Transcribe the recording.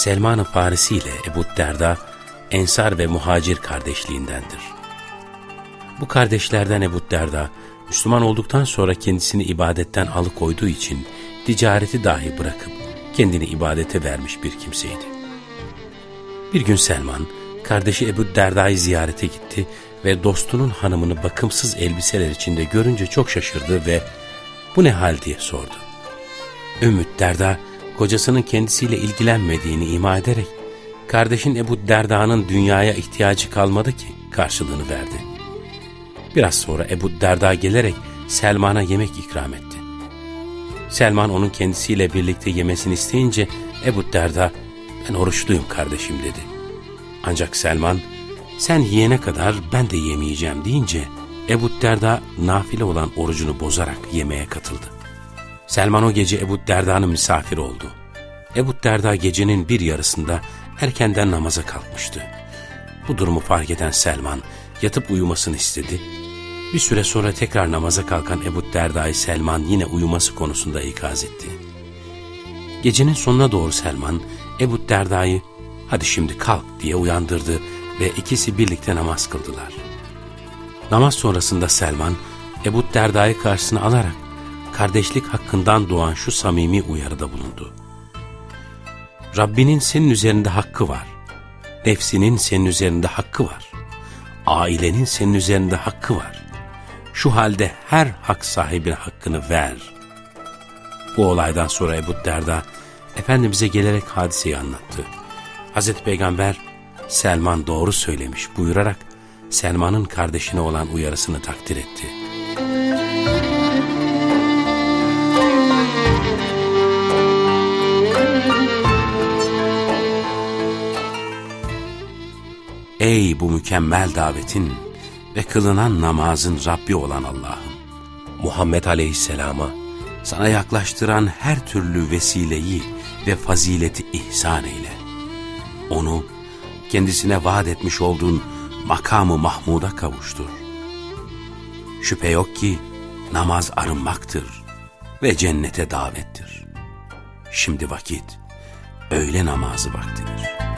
Selman-ı Farisi ile Ebu Derda, Ensar ve Muhacir kardeşliğindendir. Bu kardeşlerden Ebu Derda, Müslüman olduktan sonra kendisini ibadetten alıkoyduğu için ticareti dahi bırakıp kendini ibadete vermiş bir kimseydi. Bir gün Selman, kardeşi Ebu Derda'yı ziyarete gitti ve dostunun hanımını bakımsız elbiseler içinde görünce çok şaşırdı ve bu ne hal diye sordu. Ümmü Derda, kocasının kendisiyle ilgilenmediğini ima ederek, kardeşin Ebu Derda'nın dünyaya ihtiyacı kalmadı ki karşılığını verdi. Biraz sonra Ebu Derda gelerek Selman'a yemek ikram etti. Selman onun kendisiyle birlikte yemesini isteyince Ebu Derda, ben oruçluyum kardeşim dedi. Ancak Selman, sen yiyene kadar ben de yemeyeceğim deyince Ebu Derda nafile olan orucunu bozarak yemeğe katıldı. Selman o gece Ebu Derda'nın misafiri oldu. Ebu Derda gecenin bir yarısında erkenden namaza kalkmıştı. Bu durumu fark eden Selman yatıp uyumasını istedi. Bir süre sonra tekrar namaza kalkan Ebu Derda'yı Selman yine uyuması konusunda ikaz etti. Gecenin sonuna doğru Selman Ebu Derda'yı hadi şimdi kalk diye uyandırdı ve ikisi birlikte namaz kıldılar. Namaz sonrasında Selman Ebu Derda'yı karşısına alarak kardeşlik hakkından doğan şu samimi uyarıda bulundu. Rabbinin senin üzerinde hakkı var. Nefsinin senin üzerinde hakkı var. Ailenin senin üzerinde hakkı var. Şu halde her hak sahibine hakkını ver. Bu olaydan sonra Ebu Derda Efendimiz'e gelerek hadiseyi anlattı. Hazreti Peygamber Selman doğru söylemiş buyurarak Selman'ın kardeşine olan uyarısını takdir etti. Ey bu mükemmel davetin ve kılınan namazın Rabbi olan Allah'ım! Muhammed Aleyhisselam'a sana yaklaştıran her türlü vesileyi ve fazileti ihsan eyle. Onu kendisine vaat etmiş olduğun makamı Mahmud'a kavuştur. Şüphe yok ki namaz arınmaktır ve cennete davettir. Şimdi vakit öğle namazı vaktidir.